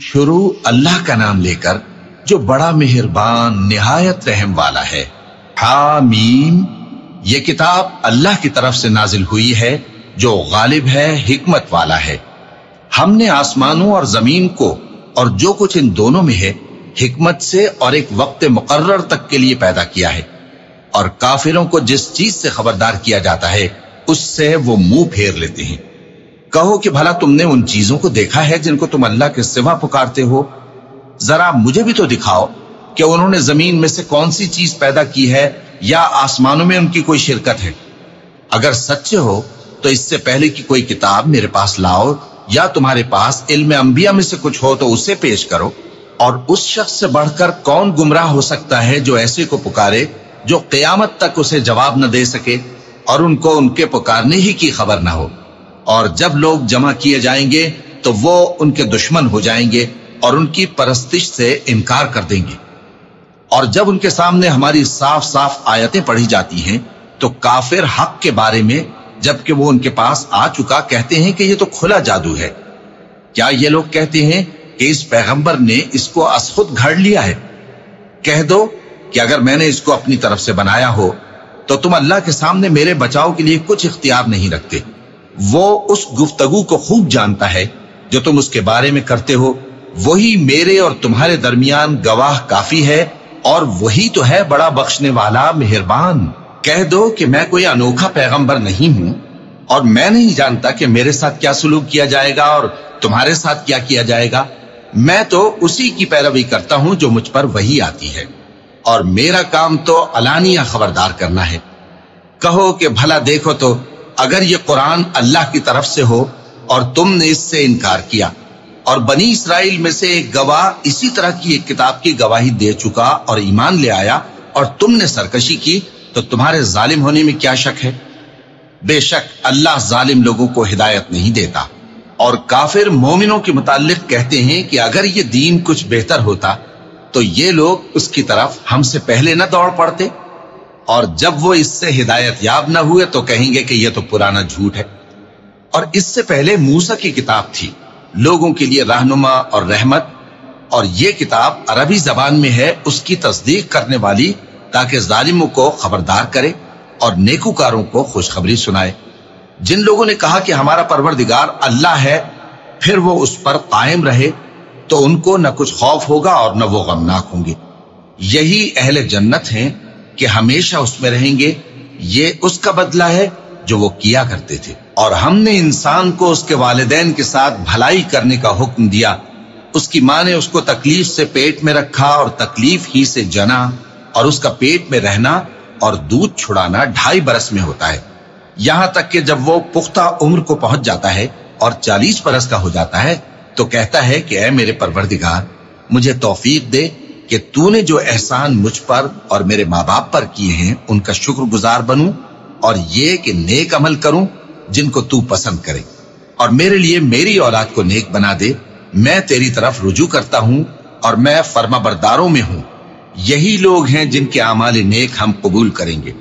شروع اللہ کا نام لے کر جو بڑا مہربان، نہایت رحم والا ہے۔ حامیم۔ یہ کتاب اللہ کی طرف سے نازل ہوئی ہے، جو غالب ہے، حکمت والا ہے۔ ہم نے آسمانوں اور زمین کو اور جو کچھ ان دونوں میں ہے، حکمت سے اور ایک وقت مقرر تک کے لیے پیدا کیا ہے۔ اور کافروں کو جس چیز سے خبردار کیا جاتا ہے، اس سے وہ منہ پھیر لیتے ہیں۔ کہو کہ بھلا تم نے ان چیزوں کو دیکھا ہے جن کو تم اللہ کے سوا پکارتے ہو۔ ذرا مجھے بھی تو دکھاؤ کہ انہوں نے زمین میں سے کون سی چیز پیدا کی ہے یا آسمانوں میں ان کی کوئی شرکت ہے۔ اگر سچے ہو تو اس سے پہلے کی کوئی کتاب میرے پاس لاؤ یا تمہارے پاس علم انبیاء میں سے کچھ ہو تو اسے پیش کرو۔ اور اس شخص سے بڑھ کر کون گمراہ ہو سکتا ہے جو ایسے کو پکارے جو قیامت تک اسے جواب نہ دے سکے اور ان کو ان کے پکارنے ہی کی خبر نہ ہو۔ اور جب لوگ جمع کیے جائیں گے تو وہ ان کے دشمن ہو جائیں گے اور ان کی پرستش سے انکار کر دیں گے۔ اور جب ان کے سامنے ہماری صاف صاف آیتیں پڑھی جاتی ہیں تو کافر حق کے بارے میں جبکہ وہ ان کے پاس آ چکا کہتے ہیں کہ یہ تو کھلا جادو ہے۔ کیا یہ لوگ کہتے ہیں کہ اس پیغمبر نے اس کو اسخود گھڑ لیا ہے؟ کہہ دو کہ اگر میں نے اس کو اپنی طرف سے بنایا ہو تو تم اللہ کے سامنے میرے بچاؤ کے لیے کچھ اختیار نہیں رکھتے۔ وہ اس گفتگو کو خوب جانتا ہے جو تم اس کے بارے میں کرتے ہو۔ وہی میرے اور تمہارے درمیان گواہ کافی ہے اور وہی تو ہے بڑا بخشنے والا مہربان۔ کہہ دو کہ میں کوئی انوکھا پیغمبر نہیں ہوں اور میں نہیں جانتا کہ میرے ساتھ کیا سلوک کیا جائے گا اور تمہارے ساتھ کیا کیا جائے گا۔ میں تو اسی کی پیروی کرتا ہوں جو مجھ پر وہی آتی ہے۔ اور میرا کام تو علانیہ خبردار کرنا ہے۔ کہو کہ بھلا دیکھو تو اگر یہ قرآن اللہ کی طرف سے ہو اور تم نے اس سے انکار کیا اور بنی اسرائیل میں سے ایک گواہ اسی طرح کی ایک کتاب کی گواہی دے چکا اور ایمان لے آیا اور تم نے سرکشی کی تو تمہارے ظالم ہونے میں کیا شک ہے؟ بے شک اللہ ظالم لوگوں کو ہدایت نہیں دیتا اور کافر مومنوں کے متعلق کہتے ہیں کہ اگر یہ دین کچھ بہتر ہوتا تو یہ لوگ اس کی طرف ہم سے پہلے نہ دوڑ پڑتے۔ اور جب وہ اس سے ہدایت یاب نہ ہوئے تو کہیں گے کہ یہ تو پرانا جھوٹ ہے۔ اور اس سے پہلے موسا کی کتاب تھی۔ لوگوں کے لیے رہنما اور رحمت۔ اور یہ کتاب عربی زبان میں ہے، اس کی تصدیق کرنے والی تاکہ ظالموں کو خبردار کرے اور نیکوکاروں کو خوشخبری سنائے۔ جن لوگوں نے کہا کہ ہمارا پروردگار اللہ ہے، پھر وہ اس پر قائم رہے تو ان کو نہ کچھ خوف ہوگا اور نہ وہ غمناک ہوں گے۔ یہی اہل جنت ہیں۔ کہ ہمیشہ اس میں رہیں گے، یہ اس کا بدلہ ہے جو وہ کیا کرتے تھے۔ اور ہم نے انسان کو اس کے والدین کے ساتھ بھلائی کرنے کا حکم دیا۔ اس کی ماں نے اس کو تکلیف سے پیٹ میں رکھا اور تکلیف ہی سے جنا اور اس کا پیٹ میں رہنا اور دودھ چھڑانا ڈھائی برس میں ہوتا ہے۔ یہاں تک کہ جب وہ پختہ عمر کو پہنچ جاتا ہے اور چالیس برس کا ہو جاتا ہے تو کہتا ہے کہ اے میرے پروردگار، مجھے توفیق دے کہ تو نے جو احسان مجھ پر اور میرے ماں باپ پر کیے ہیں، ان کا شکر گزار بنوں اور یہ کہ نیک عمل کروں جن کو تو پسند کرے۔ اور میرے لیے میری اولاد کو نیک بنا دے۔ میں تیری طرف رجوع کرتا ہوں اور میں فرما برداروں میں ہوں۔ یہی لوگ ہیں جن کے اعمال نیک ہم قبول کریں گے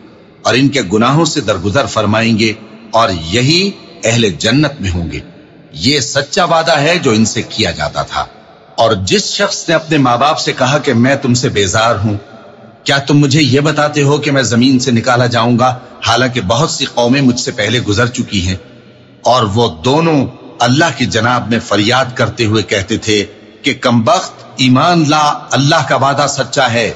اور ان کے گناہوں سے درگزر فرمائیں گے اور یہی اہل جنت میں ہوں گے۔ یہ سچا وعدہ ہے جو ان سے کیا جاتا تھا۔ اور جس شخص نے اپنے ماں باپ سے کہا کہ میں تم سے بیزار ہوں، کیا تم مجھے یہ بتاتے ہو کہ میں زمین سے نکالا جاؤں گا؟ حالانکہ بہت سی قومیں مجھ سے پہلے گزر چکی ہیں۔ اور وہ دونوں اللہ کی جناب میں فریاد کرتے ہوئے کہتے تھے کہ کمبخت ایمان لا اللہ کا وعدہ سچا ہے۔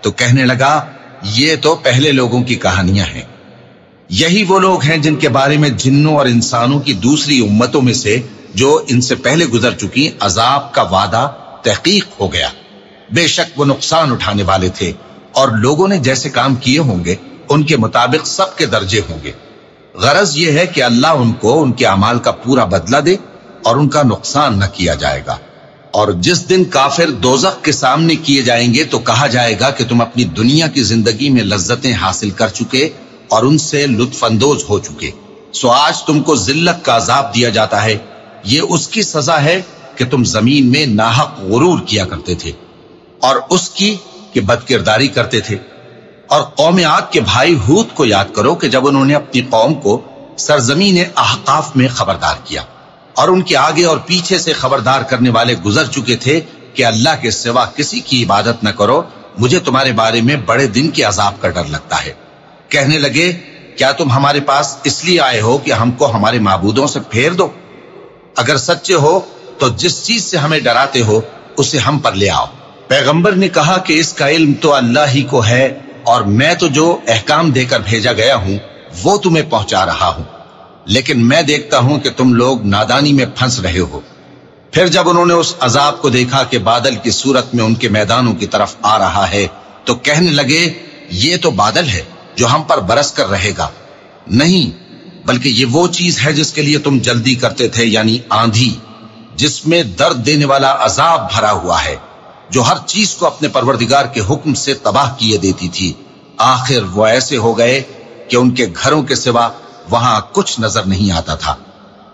تو کہنے لگا، یہ تو پہلے لوگوں کی کہانیاں ہیں۔ یہی وہ لوگ ہیں جن کے بارے میں جنوں اور انسانوں کی دوسری امتوں میں سے جو ان سے پہلے گزر چکی عذاب کا وعدہ تحقیق ہو گیا۔ بے شک وہ نقصان اٹھانے والے تھے اور لوگوں نے جیسے کام کیے ہوں گے، ان کے مطابق سب کے درجے ہوں گے۔ غرض یہ ہے کہ اللہ ان کو ان کے اعمال کا پورا بدلہ دے اور ان کا نقصان نہ کیا جائے گا۔ اور جس دن کافر دوزخ کے سامنے کیے جائیں گے تو کہا جائے گا کہ تم اپنی دنیا کی زندگی میں لذتیں حاصل کر چکے اور ان سے لطف اندوز ہو چکے۔ سو آج تم کو ذلت کا عذاب دیا جاتا ہے۔ یہ اس کی سزا ہے کہ تم زمین میں ناحق غرور کیا کرتے تھے اور اس کی کہ بد کرداری کرتے تھے۔ اور قوم عاد کے بھائی ہود کو یاد کرو کہ جب انہوں نے اپنی قوم کو سرزمین احقاف میں خبردار کیا اور ان کے آگے اور پیچھے سے خبردار کرنے والے گزر چکے تھے کہ اللہ کے سوا کسی کی عبادت نہ کرو، مجھے تمہارے بارے میں بڑے دن کے عذاب کا ڈر لگتا ہے۔ کہنے لگے، کیا تم ہمارے پاس اس لیے آئے ہو کہ ہم کو ہمارے معبودوں سے پھیر دو؟ اگر سچے ہو تو جس چیز سے ہمیں ڈراتے ہو، اسے ہم پر لے آؤ۔ پیغمبر نے کہا کہ اس کا علم تو اللہ ہی کو ہے اور میں تو جو احکام دے کر بھیجا گیا ہوں، وہ تمہیں پہنچا رہا ہوں۔ لیکن میں دیکھتا ہوں کہ تم لوگ نادانی میں پھنس رہے ہو۔ پھر جب انہوں نے اس عذاب کو دیکھا کہ بادل کی صورت میں ان کے میدانوں کی طرف آ رہا ہے، تو کہنے لگے، یہ تو بادل ہے جو ہم پر برس کر رہے گا۔ نہیں بلکہ یہ وہ چیز ہے جس کے لیے تم جلدی کرتے تھے یعنی آندھی، جس میں درد دینے والا عذاب بھرا ہوا ہے، جو ہر چیز کو اپنے پروردگار کے حکم سے تباہ کیے دیتی تھی۔ آخر وہ ایسے ہو گئے کہ ان کے گھروں کے سوا وہاں کچھ نظر نہیں آتا تھا۔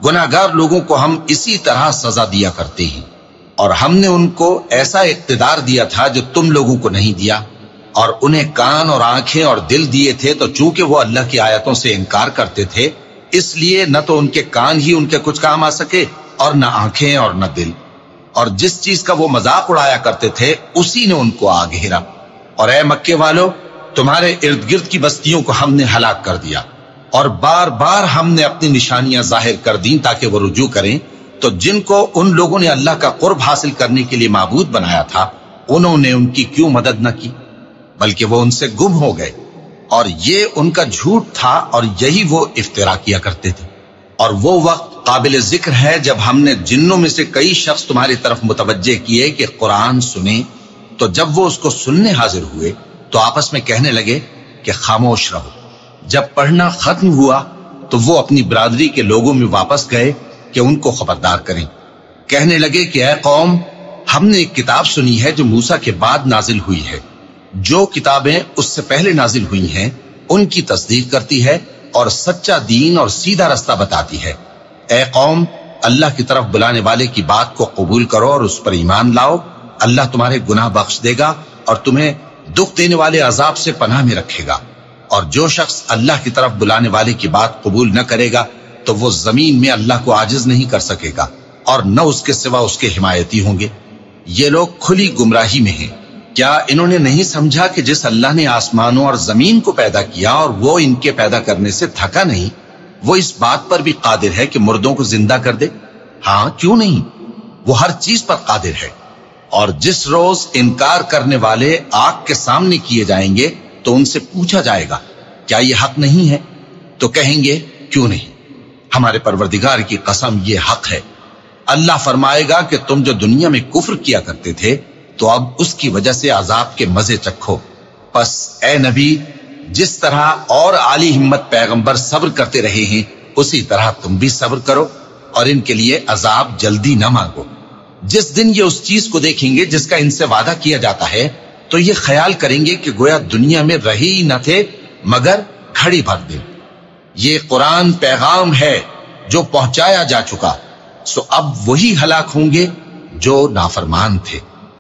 گناگار لوگوں کو ہم اسی طرح سزا دیا کرتے ہیں۔ اور ہم نے ان کو ایسا اقتدار دیا تھا جو تم لوگوں کو نہیں دیا۔ اور انہیں کان اور آنکھیں اور دل دیے تھے تو چونکہ وہ اللہ کی آیتوں سے انکار کرتے تھے اس لیے نہ تو ان کے کان ہی ان کے کچھ کام آ سکے اور نہ آنکھیں اور نہ دل۔ اور جس چیز کا وہ مذاق اڑایا کرتے تھے، اسی نے ان کو آ گھیرا۔ اور اے مکے والو، تمہارے ارد گرد کی بستیوں کو ہم نے ہلاک کر دیا۔ اور بار بار ہم نے اپنی نشانیاں ظاہر کر دیں تاکہ وہ رجوع کریں۔ تو جن کو ان لوگوں نے اللہ کا قرب حاصل کرنے کے لیے معبود بنایا تھا، انہوں نے ان کی کیوں مدد نہ کی؟ بلکہ وہ ان سے گم ہو گئے۔ اور یہ ان کا جھوٹ تھا اور یہی وہ افطرا کیا کرتے تھے۔ اور وہ وقت قابل ذکر ہے جب ہم نے جنوں میں سے کئی شخص تمہاری طرف متوجہ کیے کہ قرآن سنیں۔ تو جب وہ اس کو سننے حاضر ہوئے تو آپس میں کہنے لگے کہ خاموش رہو۔ جب پڑھنا ختم ہوا تو وہ اپنی برادری کے لوگوں میں واپس گئے کہ ان کو خبردار کریں۔ کہنے لگے کہ اے قوم، ہم نے ایک کتاب سنی ہے جو موسا کے بعد نازل ہوئی ہے۔ جو کتابیں اس سے پہلے نازل ہوئی ہیں، ان کی تصدیق کرتی ہے اور سچا دین اور سیدھا رستہ بتاتی ہے۔ اے قوم، اللہ کی طرف بلانے والے کی بات کو قبول کرو اور اس پر ایمان لاؤ۔ اللہ تمہارے گناہ بخش دے گا اور تمہیں دکھ دینے والے عذاب سے پناہ میں رکھے گا۔ اور جو شخص اللہ کی طرف بلانے والے کی بات قبول نہ کرے گا، تو وہ زمین میں اللہ کو آجز نہیں کر سکے گا اور نہ اس کے سوا اس کے حمایتی ہوں گے۔ یہ لوگ کھلی گمراہی میں ہیں۔ کیا انہوں نے نہیں سمجھا کہ جس اللہ نے آسمانوں اور زمین کو پیدا کیا اور وہ ان کے پیدا کرنے سے تھکا نہیں، وہ اس بات پر بھی قادر ہے کہ مردوں کو زندہ کر دے؟ ہاں کیوں نہیں؟ وہ ہر چیز پر قادر ہے۔ اور جس روز انکار کرنے والے آگ کے سامنے کیے جائیں گے تو ان سے پوچھا جائے گا، کیا یہ حق نہیں ہے؟ تو کہیں گے، کیوں نہیں؟ ہمارے پروردگار کی قسم، یہ حق ہے۔ اللہ فرمائے گا کہ تم جو دنیا میں کفر کیا کرتے تھے تو اب اس کی وجہ سے عذاب کے مزے چکھو۔ پس اے نبی، جس طرح اور عالی ہمت پیغمبر صبر کرتے رہے ہیں، اسی طرح تم بھی صبر کرو اور ان کے لیے عذاب جلدی نہ مانگو۔ جس دن یہ اس چیز کو دیکھیں گے جس کا ان سے وعدہ کیا جاتا ہے، تو یہ خیال کریں گے کہ گویا دنیا میں رہی نہ تھے، مگر کھڑی بھر دیں یہ قرآن پیغام ہے جو پہنچایا جا چکا، سو اب وہی ہلاک ہوں گے جو نافرمان تھے۔